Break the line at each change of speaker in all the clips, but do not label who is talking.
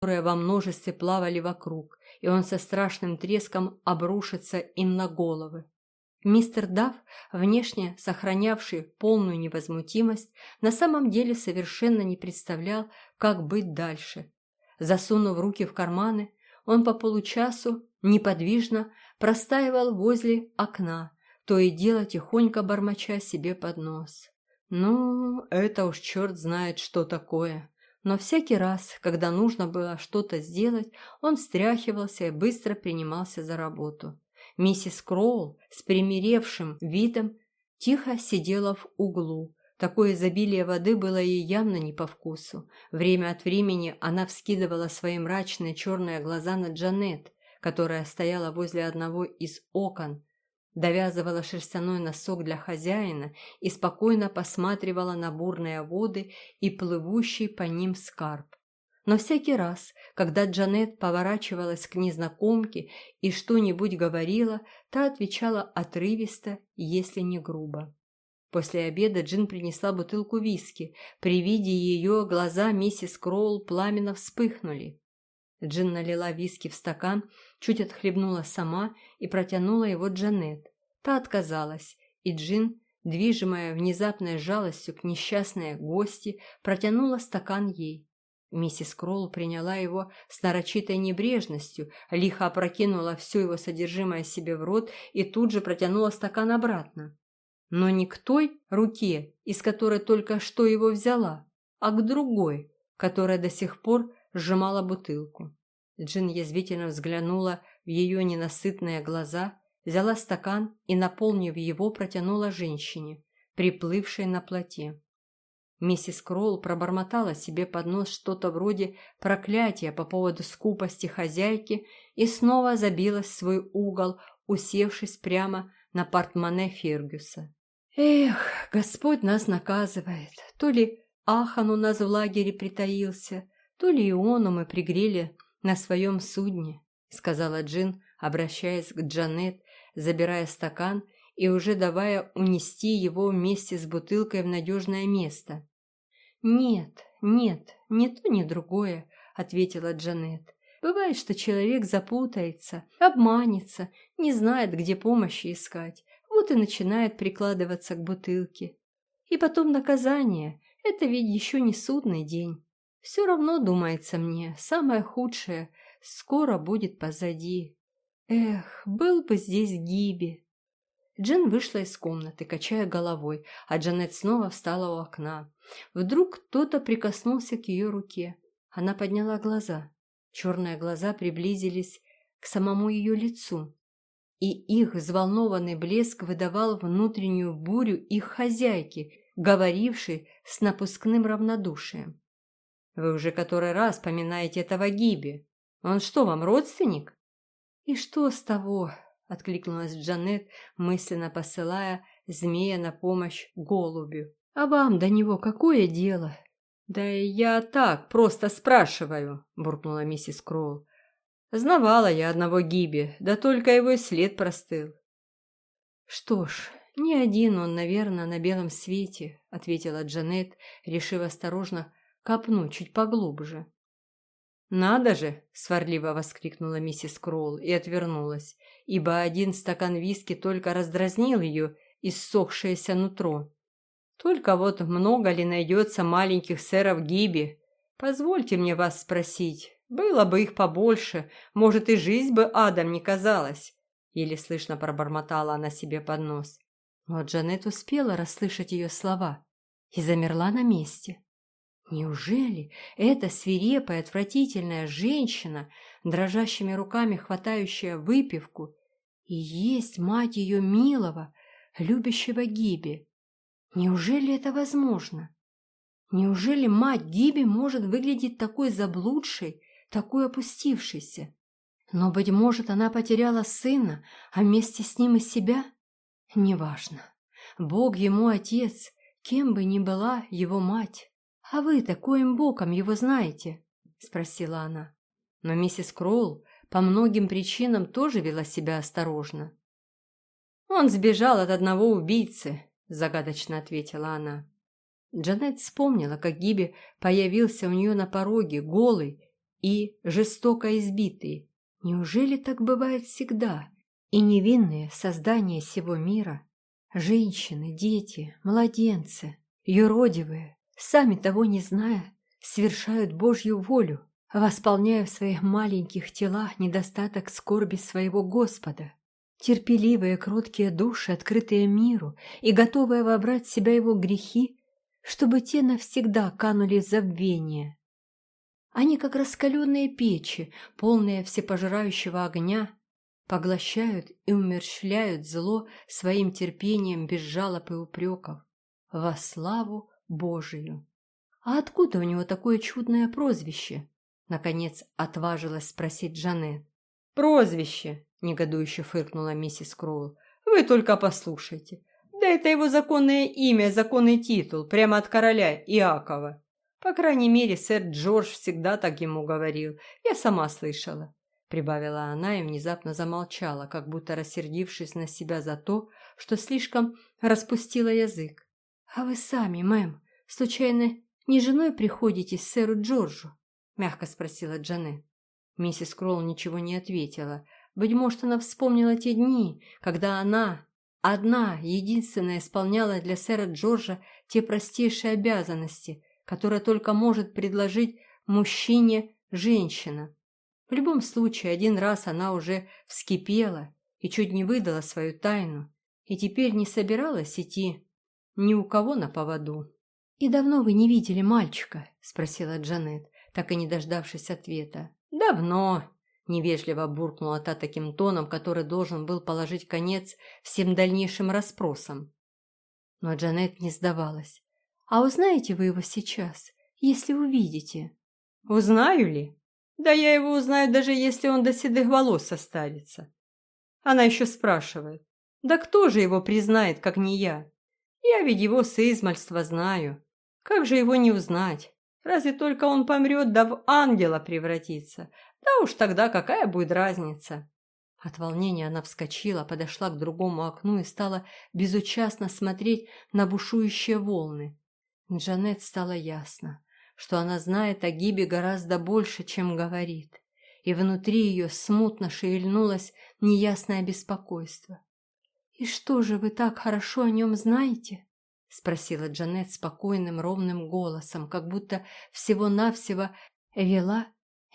которые во множестве плавали вокруг, и он со страшным треском обрушится им на головы. Мистер Дав, внешне сохранявший полную невозмутимость, на самом деле совершенно не представлял, как быть дальше. Засунув руки в карманы, он по получасу неподвижно простаивал возле окна, то и дело тихонько бормоча себе под нос. Ну, это уж черт знает, что такое. Но всякий раз, когда нужно было что-то сделать, он встряхивался и быстро принимался за работу. Миссис Кроул с примиревшим видом тихо сидела в углу. Такое изобилие воды было ей явно не по вкусу. Время от времени она вскидывала свои мрачные черные глаза на Джанет, которая стояла возле одного из окон, довязывала шерстяной носок для хозяина и спокойно посматривала на бурные воды и плывущий по ним скарб. Но всякий раз, когда Джанет поворачивалась к незнакомке и что-нибудь говорила, та отвечала отрывисто, если не грубо. После обеда Джин принесла бутылку виски. При виде ее глаза миссис Кроул пламенно вспыхнули. Джин налила виски в стакан, чуть отхлебнула сама и протянула его Джанет. Та отказалась, и Джин, движимая внезапной жалостью к несчастной гости, протянула стакан ей. Миссис Кролл приняла его с нарочитой небрежностью, лихо опрокинула все его содержимое себе в рот и тут же протянула стакан обратно. Но не к той руке, из которой только что его взяла, а к другой, которая до сих пор сжимала бутылку. Джин язвительно взглянула в ее ненасытные глаза, взяла стакан и, наполнив его, протянула женщине, приплывшей на плоте. Миссис Кролл пробормотала себе под нос что-то вроде проклятия по поводу скупости хозяйки и снова забилась в свой угол, усевшись прямо на портмоне Фергюса. «Эх, Господь нас наказывает! То ли Ахан у нас в лагере притаился, то ли Иону мы пригрели на своем судне», — сказала Джин, обращаясь к Джанет, забирая стакан и уже давая унести его вместе с бутылкой в надежное место. «Нет, нет, ни то, ни другое», — ответила Джанет. «Бывает, что человек запутается, обманется, не знает, где помощи искать, вот и начинает прикладываться к бутылке. И потом наказание — это ведь еще не судный день. Все равно, думается мне, самое худшее скоро будет позади. Эх, был бы здесь Гиби!» Джин вышла из комнаты, качая головой, а Джанет снова встала у окна. Вдруг кто-то прикоснулся к ее руке. Она подняла глаза. Черные глаза приблизились к самому ее лицу, и их взволнованный блеск выдавал внутреннюю бурю их хозяйки, говорившей с напускным равнодушием. «Вы уже который раз поминаете этого Гиби. Он что, вам родственник?» «И что с того?» откликнулась Джанет, мысленно посылая змея на помощь голубю. «А вам до него какое дело?» «Да я так, просто спрашиваю», — буркнула миссис Кроул. «Знавала я одного Гиби, да только его след простыл». «Что ж, не один он, наверное, на белом свете», — ответила Джанет, решив осторожно копнуть чуть поглубже. «Надо же!» – сварливо воскликнула миссис Кроул и отвернулась, ибо один стакан виски только раздразнил ее иссохшееся нутро. «Только вот много ли найдется маленьких сэров Гиби? Позвольте мне вас спросить. Было бы их побольше, может, и жизнь бы адом не казалась!» Еле слышно пробормотала она себе под нос. Но Джанет успела расслышать ее слова и замерла на месте. Неужели эта свирепая, отвратительная женщина, дрожащими руками хватающая выпивку, и есть мать ее милого, любящего Гиби? Неужели это возможно? Неужели мать Гиби может выглядеть такой заблудшей, такой опустившейся? Но, быть может, она потеряла сына, а вместе с ним и себя? Неважно. Бог ему отец, кем бы ни была его мать. «А вы-то коим боком его знаете?» – спросила она. Но миссис Кроул по многим причинам тоже вела себя осторожно. «Он сбежал от одного убийцы», – загадочно ответила она. Джанет вспомнила, как Гиби появился у нее на пороге, голый, и жестоко избитые. Неужели так бывает всегда? И невинные создания всего мира, женщины, дети, младенцы, юродивые, сами того не зная, совершают Божью волю, восполняя в своих маленьких телах недостаток скорби своего Господа. Терпеливые, кроткие души, открытые миру и готовые вобрать в себя его грехи, чтобы те навсегда канули в забвение. Они, как раскаленные печи, полные всепожирающего огня, поглощают и умерщвляют зло своим терпением без жалоб и упреков во славу Божию. «А откуда у него такое чудное прозвище?» Наконец отважилась спросить Джанет. «Прозвище!» – негодующе фыркнула миссис Кроул. «Вы только послушайте. Да это его законное имя, законный титул, прямо от короля Иакова. По крайней мере, сэр Джордж всегда так ему говорил. Я сама слышала прибавила она и внезапно замолчала, как будто рассердившись на себя за то, что слишком распустила язык. «А вы сами, мэм, случайно не женой приходите с сэру Джорджу?» – мягко спросила Джанет. Миссис Кролл ничего не ответила. Быть может, она вспомнила те дни, когда она, одна, единственная, исполняла для сэра Джорджа те простейшие обязанности, которые только может предложить мужчине женщина. В любом случае, один раз она уже вскипела и чуть не выдала свою тайну, и теперь не собиралась идти ни у кого на поводу. «И давно вы не видели мальчика?» – спросила Джанет, так и не дождавшись ответа. «Давно!» – невежливо буркнула та таким тоном, который должен был положить конец всем дальнейшим расспросам. Но Джанет не сдавалась. «А узнаете вы его сейчас, если увидите?» «Узнаю ли?» Да я его узнаю, даже если он до седых волос состарится. Она еще спрашивает. Да кто же его признает, как не я? Я ведь его с измальства знаю. Как же его не узнать? Разве только он помрет, да в ангела превратится. Да уж тогда какая будет разница? От волнения она вскочила, подошла к другому окну и стала безучастно смотреть на бушующие волны. Джанет стало ясно что она знает о Гибе гораздо больше, чем говорит, и внутри ее смутно шевельнулось неясное беспокойство. «И что же вы так хорошо о нем знаете?» — спросила Джанет спокойным ровным голосом, как будто всего-навсего вела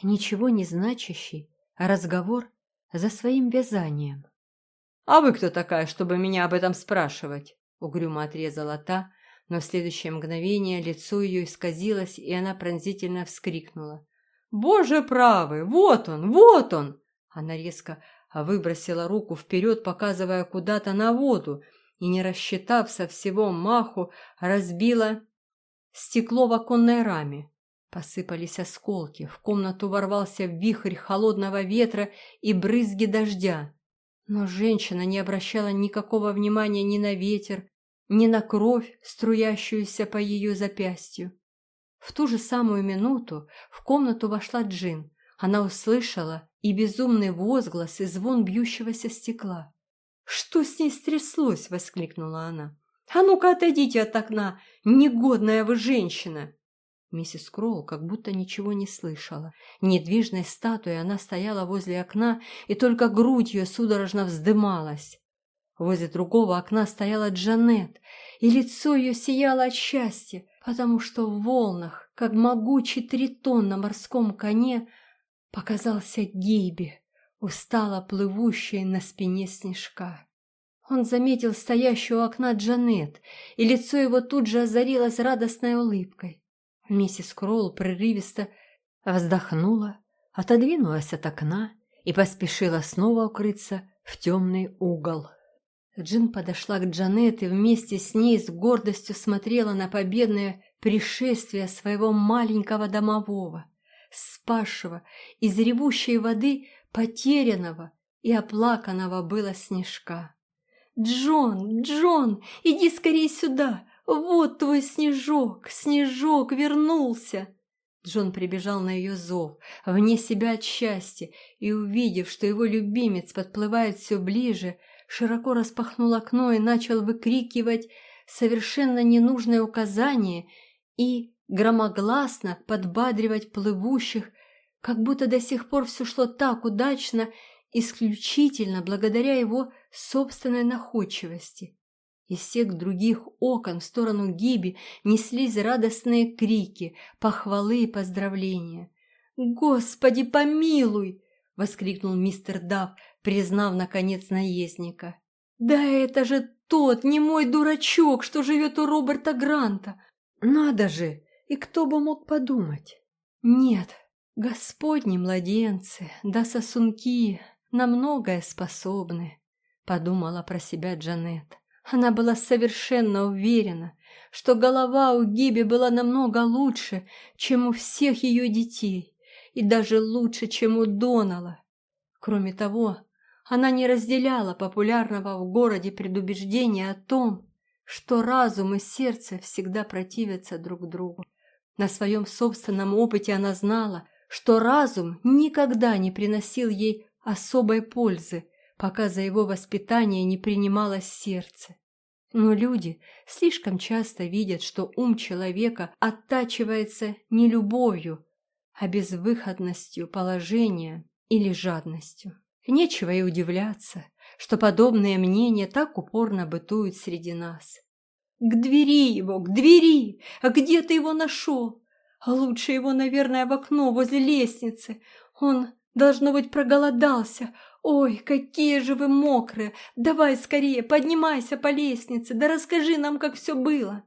ничего не значащий разговор за своим вязанием. «А вы кто такая, чтобы меня об этом спрашивать?» — угрюмо отрезала та, но в следующее мгновение лицо ее исказилось, и она пронзительно вскрикнула. «Боже правый! Вот он! Вот он!» Она резко выбросила руку вперед, показывая куда-то на воду, и, не рассчитав со всего маху, разбила стекло в оконной раме. Посыпались осколки, в комнату ворвался вихрь холодного ветра и брызги дождя. Но женщина не обращала никакого внимания ни на ветер, ни на кровь, струящуюся по ее запястью. В ту же самую минуту в комнату вошла Джин. Она услышала и безумный возглас, и звон бьющегося стекла. «Что с ней стряслось?» — воскликнула она. «А ну-ка отойдите от окна, негодная вы женщина!» Миссис Кроул как будто ничего не слышала. Недвижной статуей она стояла возле окна и только грудью судорожно вздымалась. Возле другого окна стояла Джанет, и лицо ее сияло от счастья, потому что в волнах, как могучий тритон на морском коне, показался Гейби, устало плывущий на спине снежка. Он заметил стоящую у окна Джанет, и лицо его тут же озарилось радостной улыбкой. Миссис Кролл прерывисто вздохнула, отодвинулась от окна и поспешила снова укрыться в темный угол. Джин подошла к Джанет и вместе с ней с гордостью смотрела на победное пришествие своего маленького домового, спасшего из ревущей воды потерянного и оплаканного было снежка. «Джон, Джон, иди скорее сюда! Вот твой снежок! Снежок вернулся!» Джон прибежал на ее зов, вне себя от счастья, и, увидев, что его любимец подплывает все ближе, широко распахнул окно и начал выкрикивать совершенно ненужное указание и громогласно подбадривать плывущих как будто до сих пор все шло так удачно, исключительно благодаря его собственной находчивости. Из всех других окон в сторону Гиби неслись радостные крики, похвалы и поздравления. «Господи, помилуй!» — воскликнул мистер Дав, признав, наконец, наездника. «Да это же тот, не мой дурачок, что живет у Роберта Гранта! Надо же! И кто бы мог подумать? Нет, господни младенцы, да сосунки на многое способны!» — подумала про себя Джанет. Она была совершенно уверена, что голова у Гиби была намного лучше, чем у всех ее детей, и даже лучше, чем у Донала. Кроме того, она не разделяла популярного в городе предубеждения о том, что разум и сердце всегда противятся друг другу. На своем собственном опыте она знала, что разум никогда не приносил ей особой пользы, пока за его воспитание не принималось сердце. Но люди слишком часто видят, что ум человека оттачивается не любовью, а безвыходностью положения или жадностью. Нечего и удивляться, что подобные мнения так упорно бытуют среди нас. «К двери его, к двери! А где ты его нашел? А лучше его, наверное, в окно возле лестницы. Он, должно быть, проголодался. Ой, какие же вы мокрые! Давай скорее, поднимайся по лестнице, да расскажи нам, как все было!»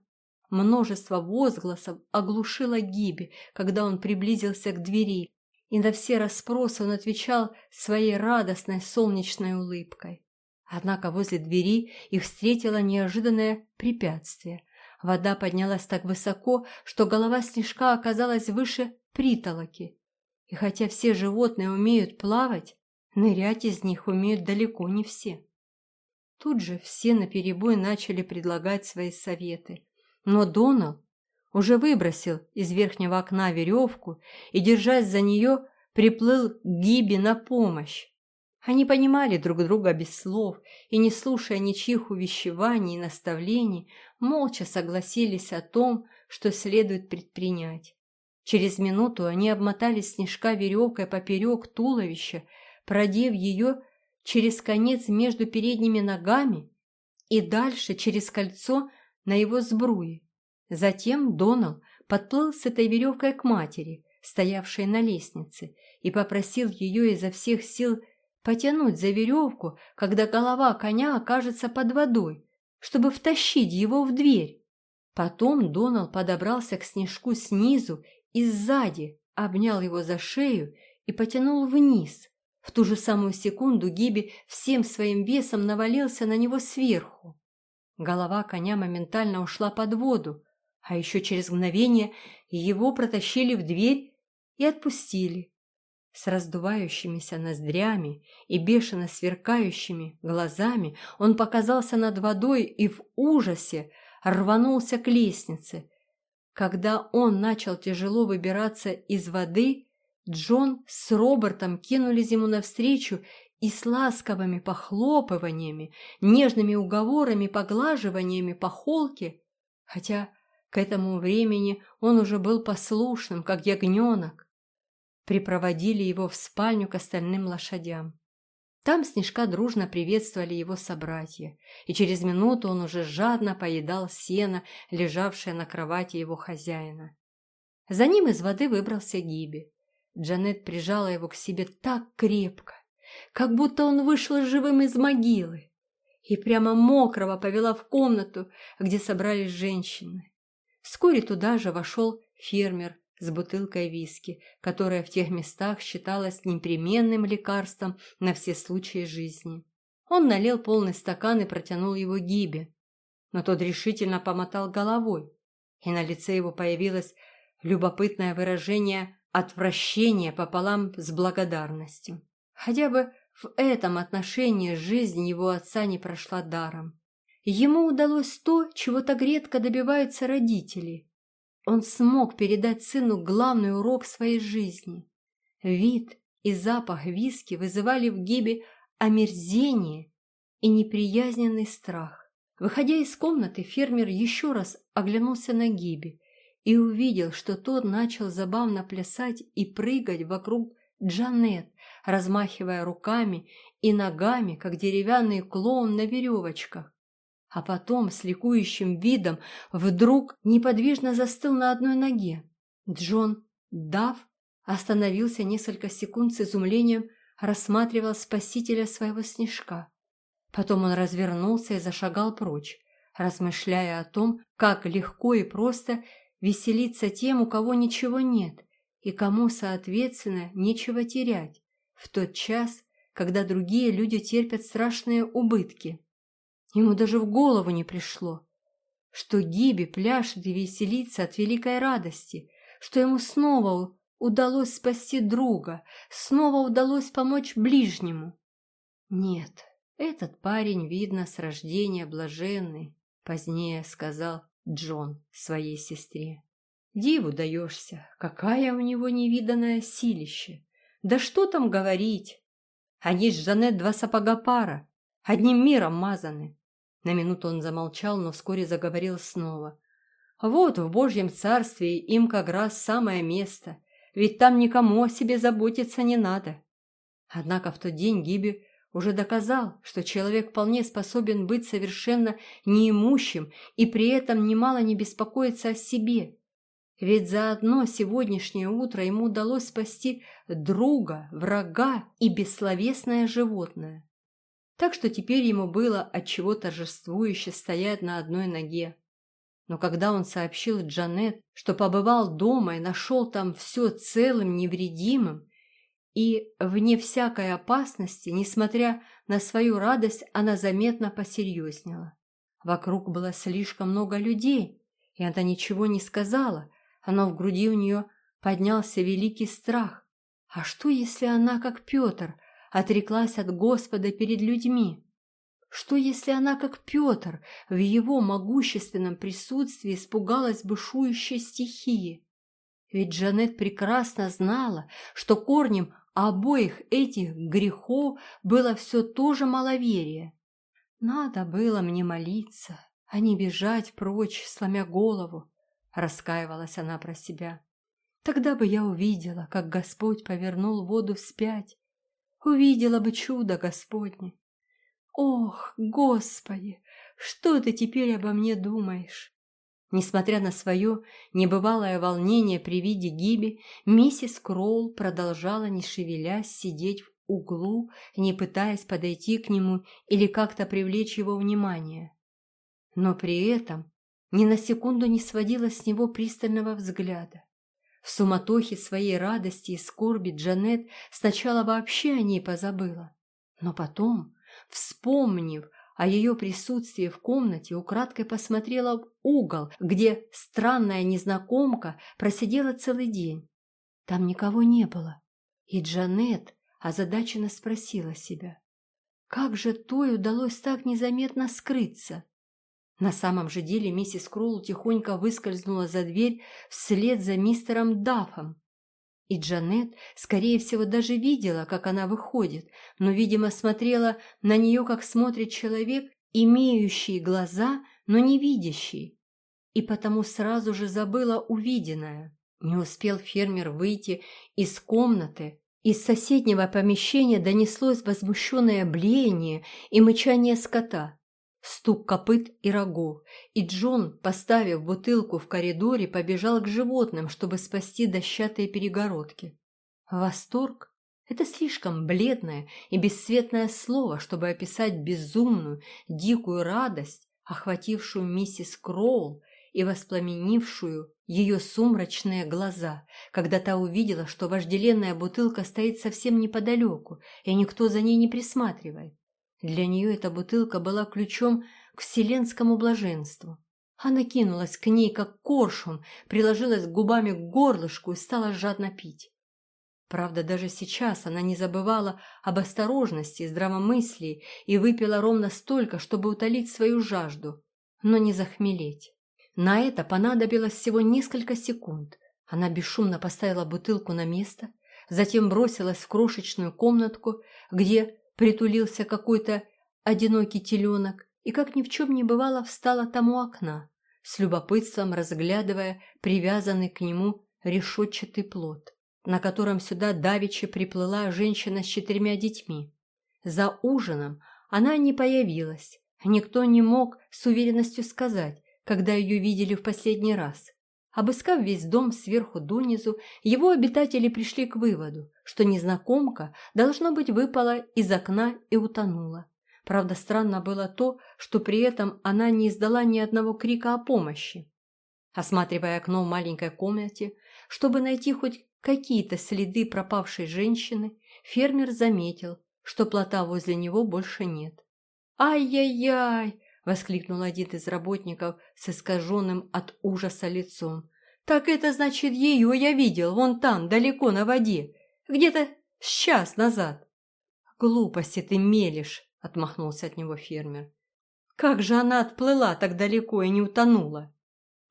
Множество возгласов оглушило Гиби, когда он приблизился к двери, и на все расспросы он отвечал своей радостной солнечной улыбкой. Однако возле двери их встретило неожиданное препятствие. Вода поднялась так высоко, что голова снежка оказалась выше притолоки. И хотя все животные умеют плавать, нырять из них умеют далеко не все. Тут же все наперебой начали предлагать свои советы. Но Донал уже выбросил из верхнего окна веревку и, держась за нее, приплыл к Гиби на помощь. Они понимали друг друга без слов и, не слушая ничьих увещеваний и наставлений, молча согласились о том, что следует предпринять. Через минуту они обмотали снежка веревкой поперек туловища, продев ее через конец между передними ногами и дальше через кольцо на его сбруе. Затем Донал подплыл с этой веревкой к матери, стоявшей на лестнице, и попросил ее изо всех сил потянуть за веревку, когда голова коня окажется под водой, чтобы втащить его в дверь. Потом Донал подобрался к снежку снизу и сзади, обнял его за шею и потянул вниз. В ту же самую секунду Гиби всем своим весом навалился на него сверху. Голова коня моментально ушла под воду, а еще через мгновение его протащили в дверь и отпустили. С раздувающимися ноздрями и бешено сверкающими глазами он показался над водой и в ужасе рванулся к лестнице. Когда он начал тяжело выбираться из воды, Джон с Робертом кинулись ему навстречу и с ласковыми похлопываниями, нежными уговорами, поглаживаниями по холке, хотя к этому времени он уже был послушным, как ягненок. Припроводили его в спальню к остальным лошадям. Там Снежка дружно приветствовали его собратья, и через минуту он уже жадно поедал сено, лежавшее на кровати его хозяина. За ним из воды выбрался Гиби. Джанет прижала его к себе так крепко, как будто он вышел живым из могилы, и прямо мокрого повела в комнату, где собрались женщины. Вскоре туда же вошел фермер с бутылкой виски, которая в тех местах считалась непременным лекарством на все случаи жизни. Он налил полный стакан и протянул его Гибе, но тот решительно помотал головой, и на лице его появилось любопытное выражение отвращения пополам с благодарностью. Хотя бы в этом отношении жизнь его отца не прошла даром. Ему удалось то, чего так редко добиваются родители. Он смог передать сыну главный урок своей жизни. Вид и запах виски вызывали в Гибе омерзение и неприязненный страх. Выходя из комнаты, фермер еще раз оглянулся на Гиби и увидел, что тот начал забавно плясать и прыгать вокруг Джанет, размахивая руками и ногами, как деревянный клоун на веревочках. А потом с ликующим видом вдруг неподвижно застыл на одной ноге. Джон Дав остановился несколько секунд с изумлением, рассматривал спасителя своего снежка. Потом он развернулся и зашагал прочь, размышляя о том, как легко и просто веселиться тем, у кого ничего нет, и кому, соответственно, нечего терять, в тот час, когда другие люди терпят страшные убытки. Ему даже в голову не пришло, что Гиби пляшет и веселится от великой радости, что ему снова удалось спасти друга, снова удалось помочь ближнему. Нет, этот парень, видно, с рождения блаженный, позднее сказал Джон своей сестре. Диву даешься, какая у него невиданное силище. Да что там говорить? Они с Жанет два сапога пара, одним миром мазаны. На минуту он замолчал, но вскоре заговорил снова. Вот в Божьем Царстве им как раз самое место, ведь там никому о себе заботиться не надо. Однако в тот день Гиби уже доказал, что человек вполне способен быть совершенно неимущим и при этом немало не беспокоиться о себе. Ведь за одно сегодняшнее утро ему удалось спасти друга, врага и бессловесное животное. Так что теперь ему было от чего торжествующе стоять на одной ноге. Но когда он сообщил Джанет, что побывал дома и нашел там все целым, невредимым, и, вне всякой опасности, несмотря на свою радость, она заметно посерьезнела. Вокруг было слишком много людей, и она ничего не сказала, но в груди у нее поднялся великий страх. А что, если она, как Петр, отреклась от Господа перед людьми? Что, если она, как Петр, в его могущественном присутствии испугалась бушующей стихии? Ведь Джанет прекрасно знала, что корнем обоих этих грехов было все то же маловерие. Надо было мне молиться, а не бежать прочь, сломя голову, раскаивалась она про себя. Тогда бы я увидела, как Господь повернул воду вспять, увидела бы чудо Господне. Ох, Господи, что ты теперь обо мне думаешь? Несмотря на свое небывалое волнение при виде Гиби, миссис Кроул продолжала, не шевелясь, сидеть в углу, не пытаясь подойти к нему или как-то привлечь его внимание. Но при этом ни на секунду не сводила с него пристального взгляда. В суматохе своей радости и скорби Джанет сначала вообще о ней позабыла, но потом, вспомнив о ее присутствии в комнате, украдкой посмотрела в угол, где странная незнакомка просидела целый день. Там никого не было, и Джанет озадаченно спросила себя, как же той удалось так незаметно скрыться? На самом же деле миссис Кролл тихонько выскользнула за дверь вслед за мистером Даффом. И Джанет, скорее всего, даже видела, как она выходит, но, видимо, смотрела на нее, как смотрит человек, имеющий глаза, но не видящий. И потому сразу же забыла увиденное. Не успел фермер выйти из комнаты, из соседнего помещения донеслось возмущенное блеяние и мычание скота стук копыт и рогов, и Джон, поставив бутылку в коридоре, побежал к животным, чтобы спасти дощатые перегородки. Восторг – это слишком бледное и бесцветное слово, чтобы описать безумную, дикую радость, охватившую миссис Кроул и воспламенившую ее сумрачные глаза, когда та увидела, что вожделенная бутылка стоит совсем неподалеку, и никто за ней не присматривает. Для нее эта бутылка была ключом к вселенскому блаженству. Она кинулась к ней, как коршун, приложилась губами к горлышку и стала жадно пить. Правда, даже сейчас она не забывала об осторожности здравомыслии и выпила ровно столько, чтобы утолить свою жажду, но не захмелеть. На это понадобилось всего несколько секунд. Она бесшумно поставила бутылку на место, затем бросилась в крошечную комнатку, где притулился какой-то одинокий теленок и, как ни в чем не бывало, встала тому окна, с любопытством разглядывая привязанный к нему решетчатый плод, на котором сюда давеча приплыла женщина с четырьмя детьми. За ужином она не появилась, никто не мог с уверенностью сказать, когда ее видели в последний раз. Обыскав весь дом сверху донизу, его обитатели пришли к выводу, что незнакомка, должно быть, выпала из окна и утонула. Правда, странно было то, что при этом она не издала ни одного крика о помощи. Осматривая окно в маленькой комнате, чтобы найти хоть какие-то следы пропавшей женщины, фермер заметил, что плота возле него больше нет. «Ай-яй-яй!» воскликнул один из работников с искаженным от ужаса лицом. «Так это значит, ее я видел вон там, далеко на воде, где-то час назад». «Глупости ты мелешь», — отмахнулся от него фермер. «Как же она отплыла так далеко и не утонула?»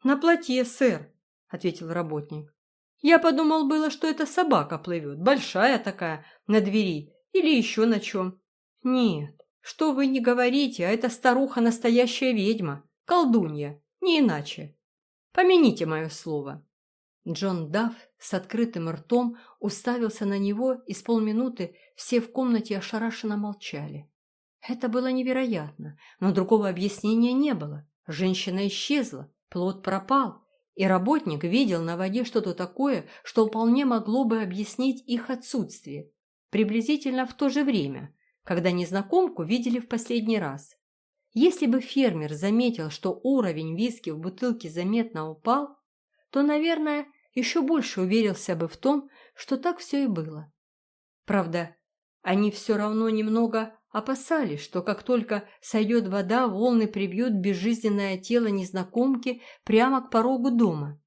«На плоте, сэр», — ответил работник. «Я подумал было, что это собака плывет, большая такая, на двери или еще на чем. Нет, что вы не говорите, а эта старуха настоящая ведьма, колдунья, не иначе. Помяните мое слово». Джон Дафф с открытым ртом уставился на него, и с полминуты все в комнате ошарашенно молчали. Это было невероятно, но другого объяснения не было. Женщина исчезла, плод пропал, и работник видел на воде что-то такое, что вполне могло бы объяснить их отсутствие. Приблизительно в то же время, когда незнакомку видели в последний раз. Если бы фермер заметил, что уровень виски в бутылке заметно упал, то, наверное, еще больше уверился бы в том, что так все и было. Правда, они все равно немного опасались, что как только сойдет вода, волны прибьют безжизненное тело незнакомки прямо к порогу дома.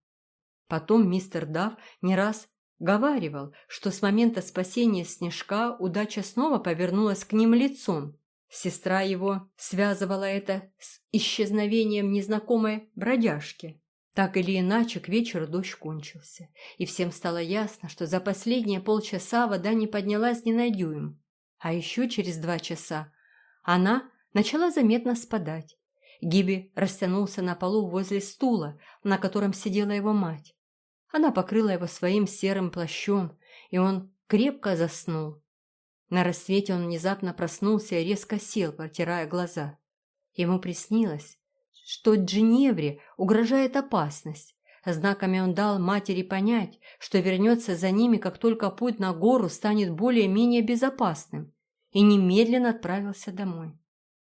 Потом мистер Дав не раз Говаривал, что с момента спасения Снежка удача снова повернулась к ним лицом. Сестра его связывала это с исчезновением незнакомой бродяжки. Так или иначе, к вечеру дождь кончился, и всем стало ясно, что за последние полчаса вода не поднялась ни на дюйм. А еще через два часа она начала заметно спадать. Гиби растянулся на полу возле стула, на котором сидела его мать. Она покрыла его своим серым плащом, и он крепко заснул. На рассвете он внезапно проснулся и резко сел, протирая глаза. Ему приснилось, что Джиневре угрожает опасность. Знаками он дал матери понять, что вернется за ними, как только путь на гору станет более-менее безопасным, и немедленно отправился домой.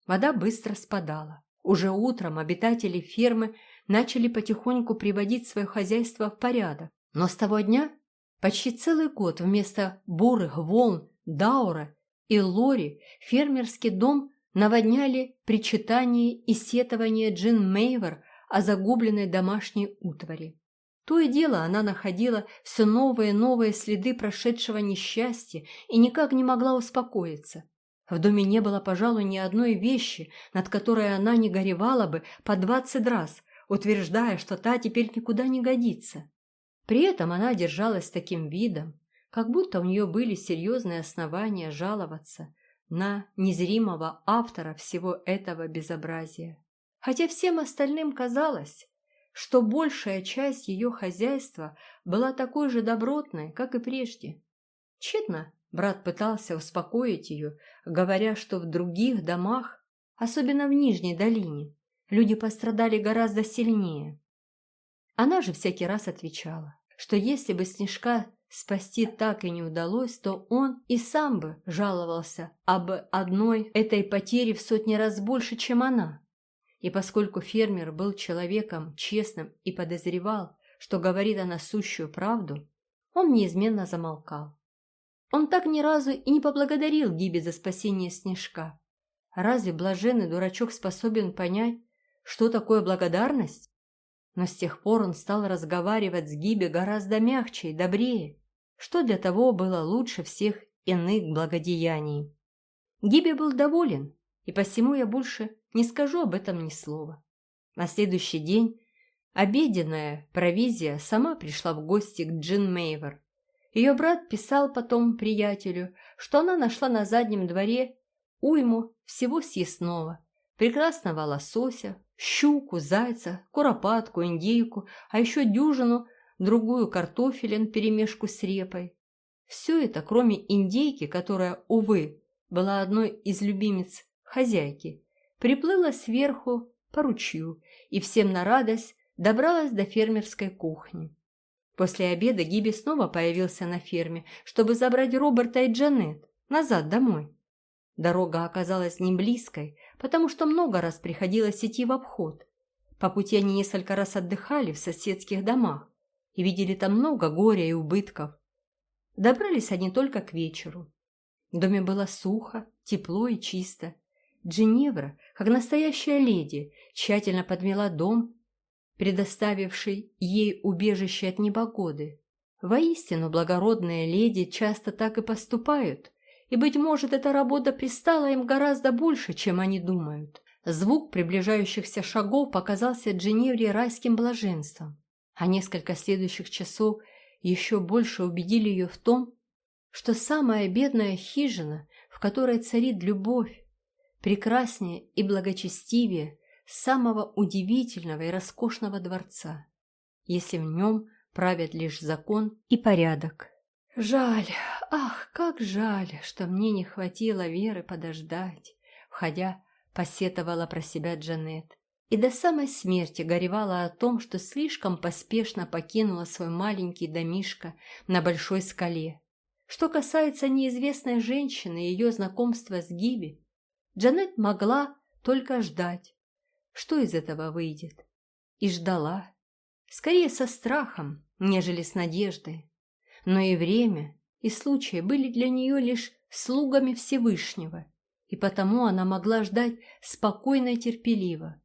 Вода быстро спадала. Уже утром обитатели фермы начали потихоньку приводить свое хозяйство в порядок. Но с того дня почти целый год вместо бурых волн Даура и Лори фермерский дом наводняли причитания и сетования Джин Мейвер о загубленной домашней утвари. То и дело она находила все новые новые следы прошедшего несчастья и никак не могла успокоиться. В доме не было, пожалуй, ни одной вещи, над которой она не горевала бы по двадцать раз, утверждая, что та теперь никуда не годится. При этом она держалась таким видом, как будто у нее были серьезные основания жаловаться на незримого автора всего этого безобразия. Хотя всем остальным казалось, что большая часть ее хозяйства была такой же добротной, как и прежде. Тщетно брат пытался успокоить ее, говоря, что в других домах, особенно в Нижней долине, люди пострадали гораздо сильнее. Она же всякий раз отвечала, что если бы Снежка спасти так и не удалось, то он и сам бы жаловался об одной этой потере в сотни раз больше, чем она. И поскольку фермер был человеком честным и подозревал, что говорит она сущую правду, он неизменно замолкал. Он так ни разу и не поблагодарил Гиби за спасение Снежка. Разве блаженный дурачок способен понять, что такое благодарность? Но с тех пор он стал разговаривать с Гиби гораздо мягче и добрее, что для того было лучше всех иных благодеяний. Гиби был доволен, и посему я больше не скажу об этом ни слова. На следующий день обеденная провизия сама пришла в гости к Джин Мейвер. Ее брат писал потом приятелю, что она нашла на заднем дворе уйму всего съестного, прекрасного лосося, щуку, зайца, куропатку, индейку, а еще дюжину, другую картофелин перемешку с репой. Все это, кроме индейки, которая, увы, была одной из любимец хозяйки, приплыла сверху по ручью и всем на радость добралась до фермерской кухни. После обеда Гиби снова появился на ферме, чтобы забрать Роберта и Джанет назад домой. Дорога оказалась не близкой, потому что много раз приходилось идти в обход. По пути они несколько раз отдыхали в соседских домах и видели там много горя и убытков. Добрались они только к вечеру. В доме было сухо, тепло и чисто. Дженевра, как настоящая леди, тщательно подмела дом, предоставивший ей убежище от непогоды. Воистину, благородные леди часто так и поступают, и, быть может, эта работа пристала им гораздо больше, чем они думают. Звук приближающихся шагов показался Дженевре райским блаженством, а несколько следующих часов еще больше убедили ее в том, что самая бедная хижина, в которой царит любовь, прекраснее и благочестивее самого удивительного и роскошного дворца, если в нем правят лишь закон и порядок. Жаль, ах, как жаль, что мне не хватило веры подождать, входя, посетовала про себя Джанет. И до самой смерти горевала о том, что слишком поспешно покинула свой маленький домишко на большой скале. Что касается неизвестной женщины и ее знакомства с Гиби, Джанет могла только ждать, что из этого выйдет. И ждала, скорее со страхом, нежели с надеждой. Но и время, и случаи были для нее лишь слугами Всевышнего, и потому она могла ждать спокойно и терпеливо.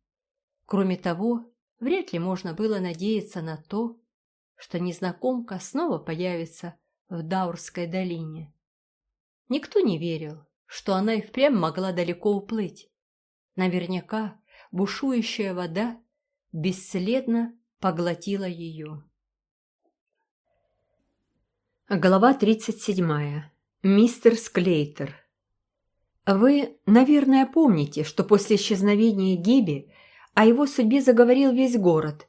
Кроме того, вряд ли можно было надеяться на то, что незнакомка снова появится в Даурской долине. Никто не верил, что она и впрямь могла далеко уплыть. Наверняка бушующая вода бесследно поглотила ее. Глава 37. Мистер Склейтер. Вы, наверное, помните, что после исчезновения Гиби о его судьбе заговорил весь город,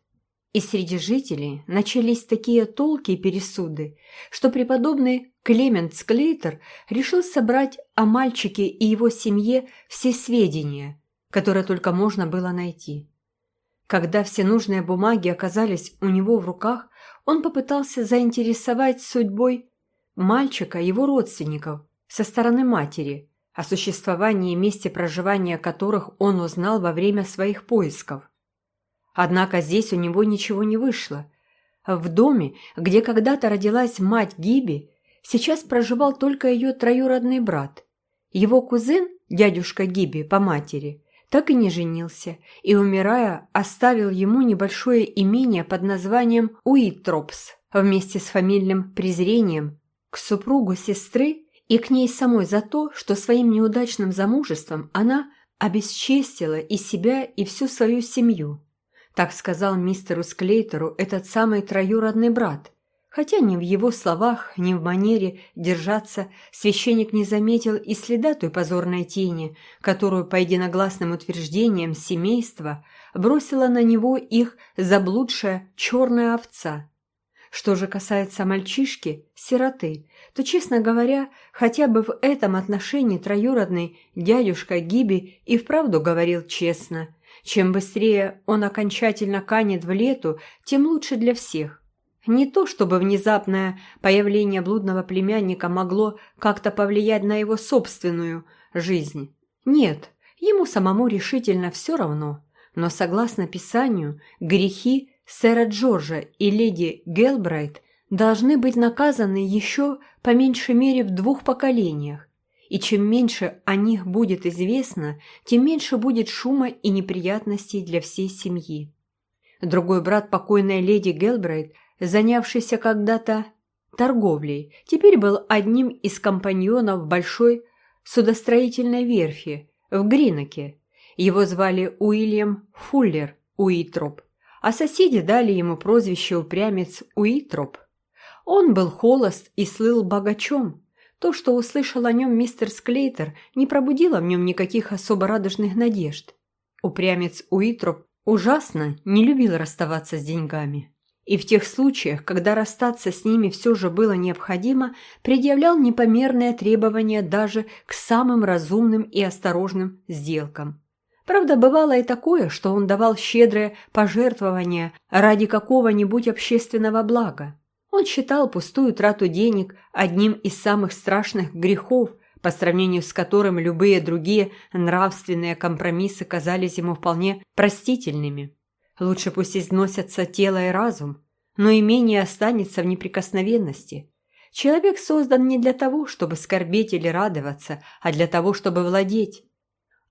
и среди жителей начались такие толки и пересуды, что преподобный Клемент Склейтер решил собрать о мальчике и его семье все сведения, которые только можно было найти. Когда все нужные бумаги оказались у него в руках, он попытался заинтересовать судьбой мальчика его родственников со стороны матери, о существовании месте проживания которых он узнал во время своих поисков. Однако здесь у него ничего не вышло. В доме, где когда-то родилась мать Гиби, сейчас проживал только ее троюродный брат. Его кузен, дядюшка Гиби по матери, так и не женился и, умирая, оставил ему небольшое имение под названием Уитропс вместе с фамильным презрением к супругу сестры и к ней самой за то, что своим неудачным замужеством она обесчестила и себя, и всю свою семью. Так сказал мистеру Склейтеру этот самый троюродный брат. Хотя ни в его словах, ни в манере держаться священник не заметил и следа той позорной тени, которую, по единогласным утверждениям семейства, бросила на него их заблудшая черная овца. Что же касается мальчишки, сироты, то, честно говоря, хотя бы в этом отношении троюродный дядюшка Гиби и вправду говорил честно – чем быстрее он окончательно канет в лету, тем лучше для всех. Не то, чтобы внезапное появление блудного племянника могло как-то повлиять на его собственную жизнь. Нет, ему самому решительно все равно. Но согласно Писанию, грехи сэра Джорджа и леди Гелбрайт должны быть наказаны еще по меньшей мере в двух поколениях и чем меньше о них будет известно, тем меньше будет шума и неприятностей для всей семьи. Другой брат покойной леди Гелбрейт, занявшийся когда-то торговлей, теперь был одним из компаньонов большой судостроительной верфи в Гриноке. Его звали Уильям Фуллер Уитроп, а соседи дали ему прозвище упрямец Уитроп. Он был холост и слыл богачом, то, что услышал о нем мистер Склейтер, не пробудило в нем никаких особо радужных надежд. Упрямец Уитроп ужасно не любил расставаться с деньгами. И в тех случаях, когда расстаться с ними все же было необходимо, предъявлял непомерные требования даже к самым разумным и осторожным сделкам. Правда, бывало и такое, что он давал щедрые пожертвования ради какого-нибудь общественного блага. Он считал пустую трату денег одним из самых страшных грехов, по сравнению с которым любые другие нравственные компромиссы казались ему вполне простительными. Лучше пусть износятся тело и разум, но имение останется в неприкосновенности. Человек создан не для того, чтобы скорбеть или радоваться, а для того, чтобы владеть.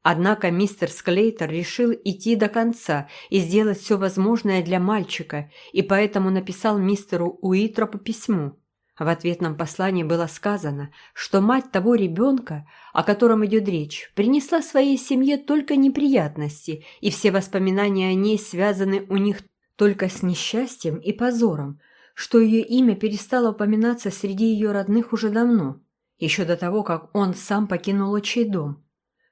Однако мистер Склейтер решил идти до конца и сделать все возможное для мальчика, и поэтому написал мистеру Уитропу письмо. В ответном послании было сказано, что мать того ребенка, о котором идет речь, принесла своей семье только неприятности, и все воспоминания о ней связаны у них только с несчастьем и позором, что ее имя перестало упоминаться среди ее родных уже давно, еще до того, как он сам покинул отчий дом,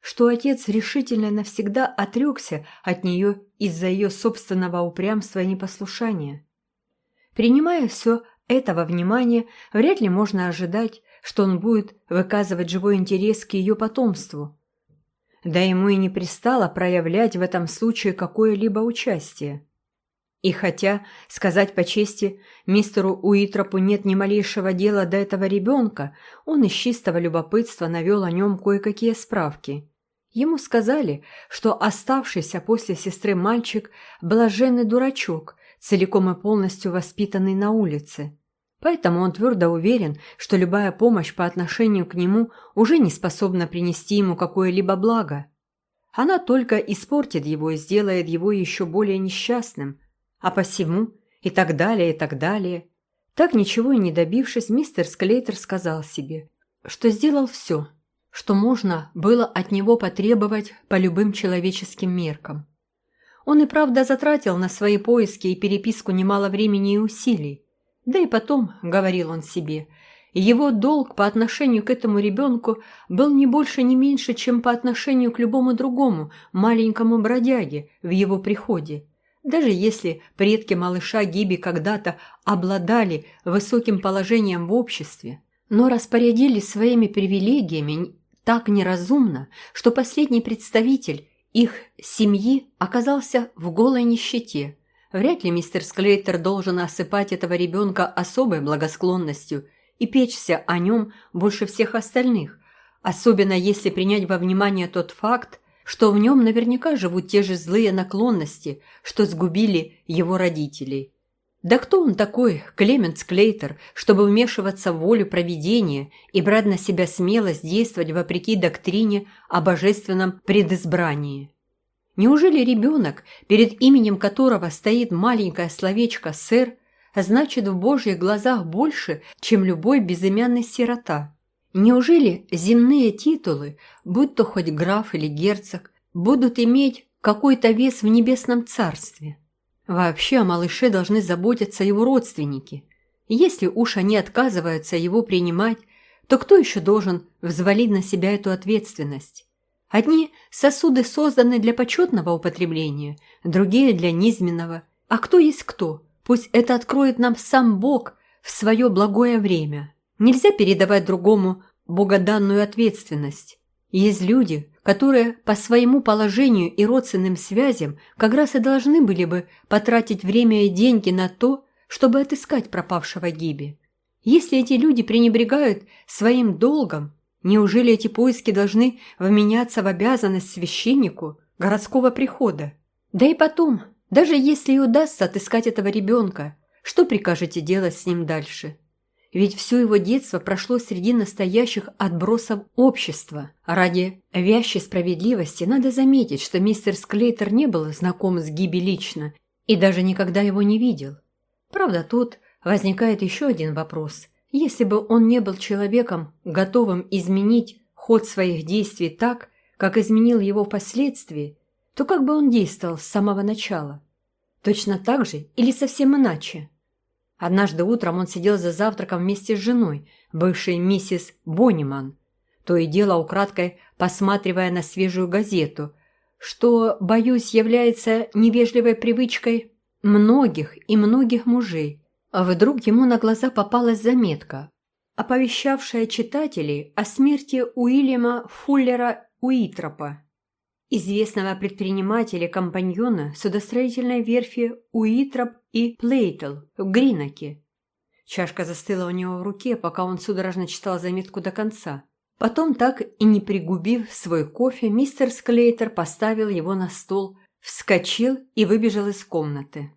что отец решительно навсегда отрекся от нее из-за ее собственного упрямства и непослушания. Принимая все этого внимания, вряд ли можно ожидать, что он будет выказывать живой интерес к ее потомству. Да ему и не пристало проявлять в этом случае какое-либо участие. И хотя, сказать по чести, мистеру Уитропу нет ни малейшего дела до этого ребенка, он из чистого любопытства навел о нем кое-какие справки. Ему сказали, что оставшийся после сестры мальчик – блаженный дурачок, целиком и полностью воспитанный на улице. Поэтому он твердо уверен, что любая помощь по отношению к нему уже не способна принести ему какое-либо благо. Она только испортит его и сделает его еще более несчастным, а посему и так далее, и так далее. Так ничего и не добившись, мистер Склейтер сказал себе, что сделал все, что можно было от него потребовать по любым человеческим меркам. Он и правда затратил на свои поиски и переписку немало времени и усилий. Да и потом, говорил он себе, его долг по отношению к этому ребенку был не больше, не меньше, чем по отношению к любому другому маленькому бродяге в его приходе – даже если предки малыша Гиби когда-то обладали высоким положением в обществе, но распорядились своими привилегиями так неразумно, что последний представитель их семьи оказался в голой нищете. Вряд ли мистер Склейтер должен осыпать этого ребенка особой благосклонностью и печься о нем больше всех остальных, особенно если принять во внимание тот факт, что в нем наверняка живут те же злые наклонности, что сгубили его родителей. Да кто он такой, Клемент Склейтер, чтобы вмешиваться в волю провидения и брать на себя смелость действовать вопреки доктрине о божественном предизбрании? Неужели ребенок, перед именем которого стоит маленькое словечко «сэр», значит в Божьих глазах больше, чем любой безымянный сирота? Неужели земные титулы, будь то хоть граф или герцог, будут иметь какой-то вес в небесном царстве? Вообще о малыше должны заботиться его родственники. Если уж они отказываются его принимать, то кто еще должен взвалить на себя эту ответственность? Одни сосуды созданы для почетного употребления, другие для низменного. А кто есть кто? Пусть это откроет нам сам Бог в свое благое время. Нельзя передавать другому богоданную ответственность. Есть люди, которые по своему положению и родственным связям как раз и должны были бы потратить время и деньги на то, чтобы отыскать пропавшего Гиби. Если эти люди пренебрегают своим долгом, неужели эти поиски должны вменяться в обязанность священнику городского прихода? Да и потом, даже если и удастся отыскать этого ребенка, что прикажете делать с ним дальше? Ведь все его детство прошло среди настоящих отбросов общества. Ради вящей справедливости надо заметить, что мистер Склейтер не был знаком с Гиби лично и даже никогда его не видел. Правда, тут возникает еще один вопрос. Если бы он не был человеком, готовым изменить ход своих действий так, как изменил его впоследствии, то как бы он действовал с самого начала? Точно так же или совсем иначе? Однажды утром он сидел за завтраком вместе с женой, бывшей миссис Бониман, то и дело украдкой посматривая на свежую газету, что, боюсь, является невежливой привычкой многих и многих мужей. А вдруг ему на глаза попалась заметка, оповещавшая читателей о смерти Уильяма Фуллера Уитропа, известного предпринимателя-компаньона судостроительной верфи Уитроп и Плейтл в Гринаке. Чашка застыла у него в руке, пока он судорожно читал заметку до конца. Потом, так и не пригубив свой кофе, мистер Склейтер поставил его на стол, вскочил и выбежал из комнаты.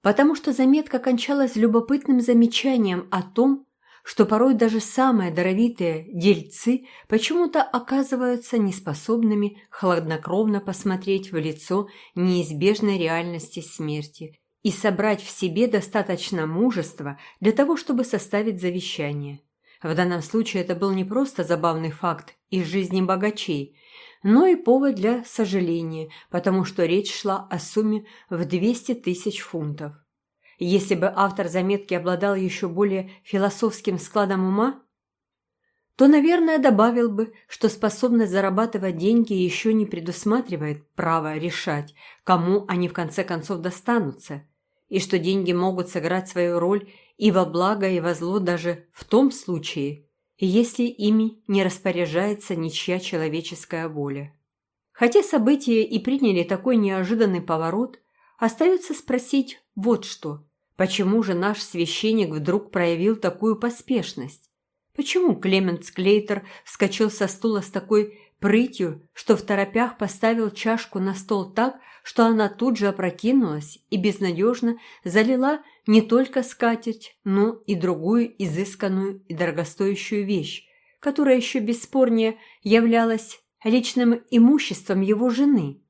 Потому что заметка кончалась любопытным замечанием о том, что порой даже самые даровитые дельцы почему-то оказываются неспособными хладнокровно посмотреть в лицо неизбежной реальности смерти и собрать в себе достаточно мужества для того, чтобы составить завещание. В данном случае это был не просто забавный факт из жизни богачей, но и повод для сожаления, потому что речь шла о сумме в 200 тысяч фунтов. Если бы автор заметки обладал еще более философским складом ума, то, наверное, добавил бы, что способность зарабатывать деньги еще не предусматривает право решать, кому они в конце концов достанутся, и что деньги могут сыграть свою роль и во благо, и во зло даже в том случае, если ими не распоряжается ничья человеческая воля. Хотя события и приняли такой неожиданный поворот, остается спросить вот что. Почему же наш священник вдруг проявил такую поспешность? Почему Клемент Склейтер вскочил со стула с такой прытью, что в торопях поставил чашку на стол так, что она тут же опрокинулась и безнадежно залила не только скатерть, но и другую изысканную и дорогостоящую вещь, которая еще бесспорнее являлась личным имуществом его жены.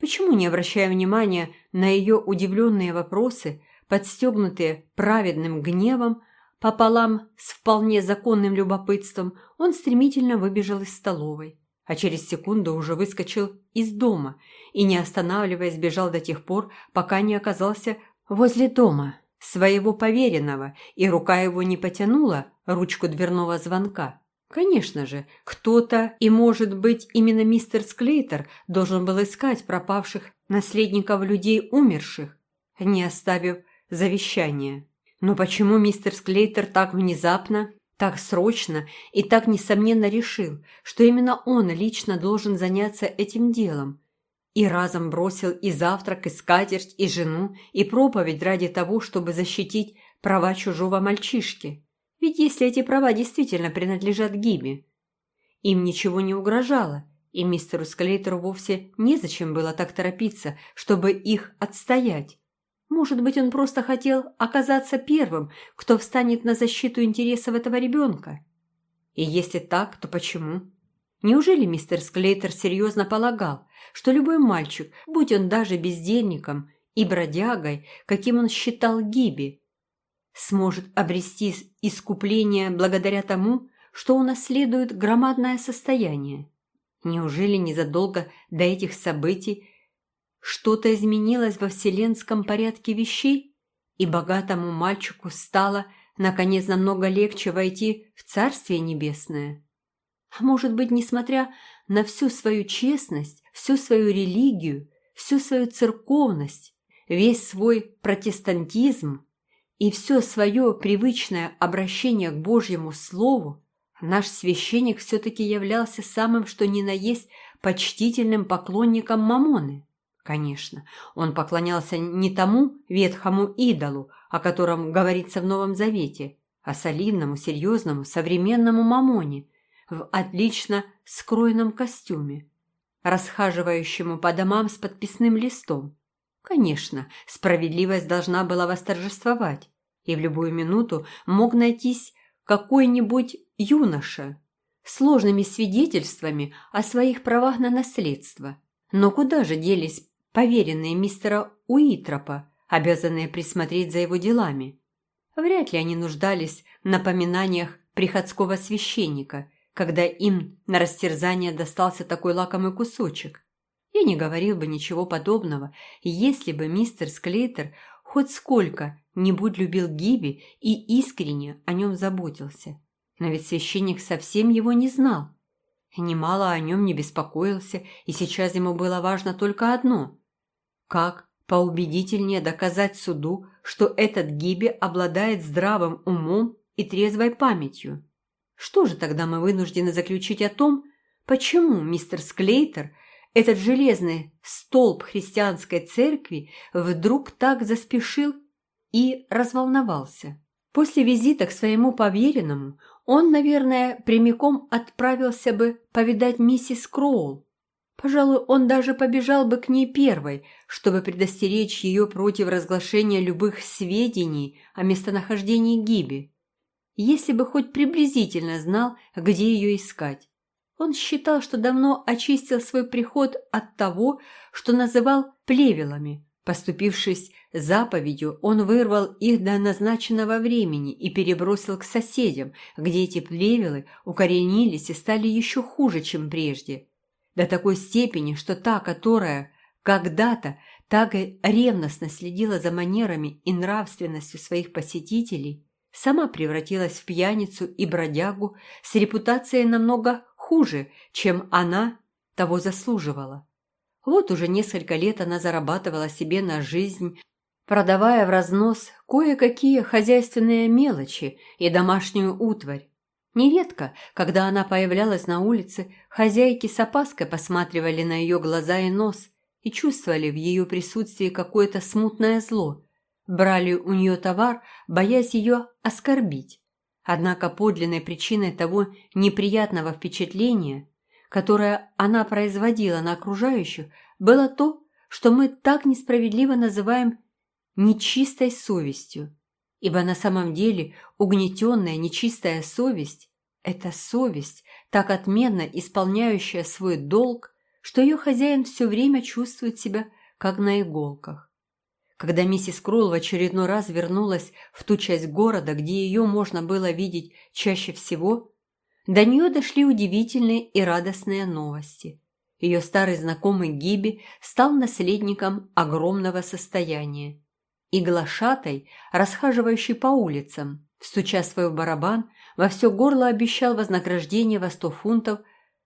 Почему, не обращая внимания на ее удивленные вопросы, подстегнутые праведным гневом, пополам с вполне законным любопытством, он стремительно выбежал из столовой а через секунду уже выскочил из дома и, не останавливаясь, бежал до тех пор, пока не оказался возле дома своего поверенного, и рука его не потянула ручку дверного звонка. Конечно же, кто-то, и, может быть, именно мистер Склейтер должен был искать пропавших наследников людей умерших, не оставив завещания. Но почему мистер Склейтер так внезапно так срочно и так несомненно решил, что именно он лично должен заняться этим делом, и разом бросил и завтрак, и скатерть, и жену, и проповедь ради того, чтобы защитить права чужого мальчишки. Ведь если эти права действительно принадлежат Гиби, им ничего не угрожало, и мистеру Склейтеру вовсе незачем было так торопиться, чтобы их отстоять. Может быть, он просто хотел оказаться первым, кто встанет на защиту интересов этого ребенка? И если так, то почему? Неужели мистер Склейтер серьезно полагал, что любой мальчик, будь он даже бездельником и бродягой, каким он считал Гиби, сможет обрести искупление благодаря тому, что унаследует громадное состояние? Неужели незадолго до этих событий что-то изменилось во вселенском порядке вещей, и богатому мальчику стало, наконец, намного легче войти в Царствие Небесное. А может быть, несмотря на всю свою честность, всю свою религию, всю свою церковность, весь свой протестантизм и все свое привычное обращение к Божьему Слову, наш священник все-таки являлся самым что ни на есть почтительным поклонником Мамоны. Конечно, он поклонялся не тому ветхому идолу, о котором говорится в Новом Завете, а солидному, серьезному, современному мамоне в отлично скроенном костюме, расхаживающему по домам с подписным листом. Конечно, справедливость должна была восторжествовать, и в любую минуту мог найтись какой-нибудь юноша сложными свидетельствами о своих правах на наследство. Но куда же делись поверенные мистера Уитропа, обязанные присмотреть за его делами. Вряд ли они нуждались в напоминаниях приходского священника, когда им на растерзание достался такой лакомый кусочек. Я не говорил бы ничего подобного, если бы мистер Склейтер хоть сколько-нибудь любил Гиби и искренне о нем заботился. Но ведь священник совсем его не знал. немало о нем не беспокоился, и сейчас ему было важно только одно – как поубедительнее доказать суду, что этот Гиби обладает здравым умом и трезвой памятью. Что же тогда мы вынуждены заключить о том, почему мистер Склейтер, этот железный столб христианской церкви, вдруг так заспешил и разволновался? После визита к своему поверенному он, наверное, прямиком отправился бы повидать миссис Кроул. Пожалуй, он даже побежал бы к ней первой, чтобы предостеречь ее против разглашения любых сведений о местонахождении Гиби, если бы хоть приблизительно знал, где ее искать. Он считал, что давно очистил свой приход от того, что называл плевелами, Поступившись заповедью, он вырвал их до назначенного времени и перебросил к соседям, где эти плевелы укоренились и стали еще хуже, чем прежде. До такой степени, что та, которая когда-то так и ревностно следила за манерами и нравственностью своих посетителей, сама превратилась в пьяницу и бродягу с репутацией намного хуже, чем она того заслуживала. Вот уже несколько лет она зарабатывала себе на жизнь, продавая в разнос кое-какие хозяйственные мелочи и домашнюю утварь. Нередко, когда она появлялась на улице, хозяйки с опаской посматривали на ее глаза и нос и чувствовали в ее присутствии какое-то смутное зло. Брали у нее товар, боясь ее оскорбить. Однако подлинной причиной того неприятного впечатления которое она производила на окружающих, было то, что мы так несправедливо называем нечистой совестью. Ибо на самом деле угнетенная нечистая совесть – это совесть, так отменно исполняющая свой долг, что ее хозяин все время чувствует себя как на иголках. Когда миссис Кролл в очередной раз вернулась в ту часть города, где ее можно было видеть чаще всего, до нее дошли удивительные и радостные новости. Ее старый знакомый Гиби стал наследником огромного состояния. И глашатай, расхаживающий по улицам, стуча свой барабан, во все горло обещал вознаграждение во сто фунтов.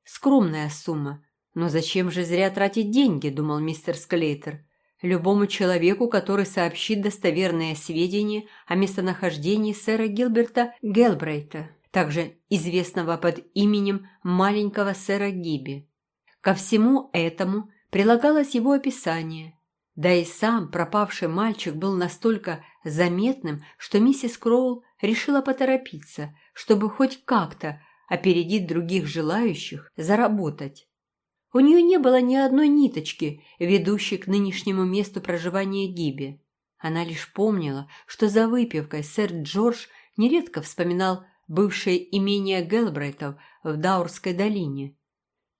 Скромная сумма. Но зачем же зря тратить деньги, думал мистер Склейтер. Любому человеку, который сообщит достоверные сведения о местонахождении сэра Гилберта Гелбрейта также известного под именем маленького сэра Гиби. Ко всему этому прилагалось его описание, да и сам пропавший мальчик был настолько заметным, что миссис Кроул решила поторопиться, чтобы хоть как-то опередить других желающих заработать. У нее не было ни одной ниточки, ведущей к нынешнему месту проживания Гиби. Она лишь помнила, что за выпивкой сэр Джордж нередко вспоминал бывшее имение Гелбрейтов в Даурской долине,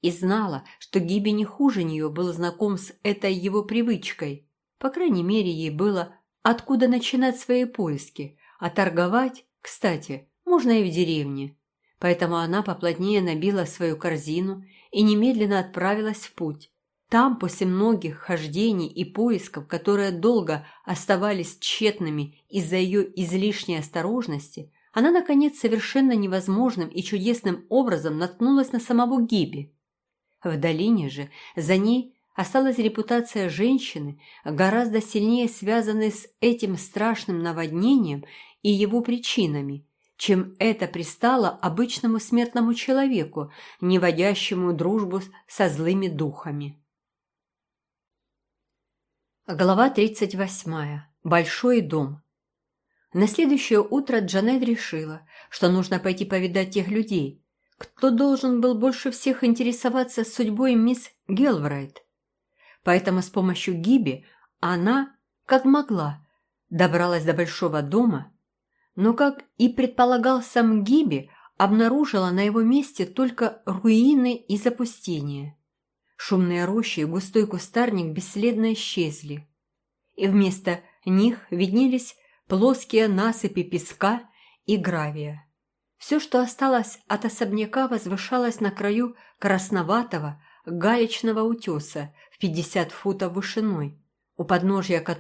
и знала, что Гиби не хуже нее был знаком с этой его привычкой. По крайней мере, ей было откуда начинать свои поиски, а торговать, кстати, можно и в деревне. Поэтому она поплотнее набила свою корзину и немедленно отправилась в путь. Там, после многих хождений и поисков, которые долго оставались тщетными из-за ее излишней осторожности, она, наконец, совершенно невозможным и чудесным образом наткнулась на самого Гиби. В долине же за ней осталась репутация женщины, гораздо сильнее связанной с этим страшным наводнением и его причинами, чем это пристало обычному смертному человеку, не водящему дружбу со злыми духами. Глава 38. Большой дом. На следующее утро Джанет решила, что нужно пойти повидать тех людей, кто должен был больше всех интересоваться судьбой мисс Гелврайт. Поэтому с помощью Гиби она, как могла, добралась до большого дома, но, как и предполагал сам Гиби, обнаружила на его месте только руины и запустения. Шумные рощи и густой кустарник бесследно исчезли, и вместо них виднелись плоские насыпи песка и гравия. Все, что осталось от особняка, возвышалось на краю красноватого галечного утеса в 50 футов вышиной, у подножья которого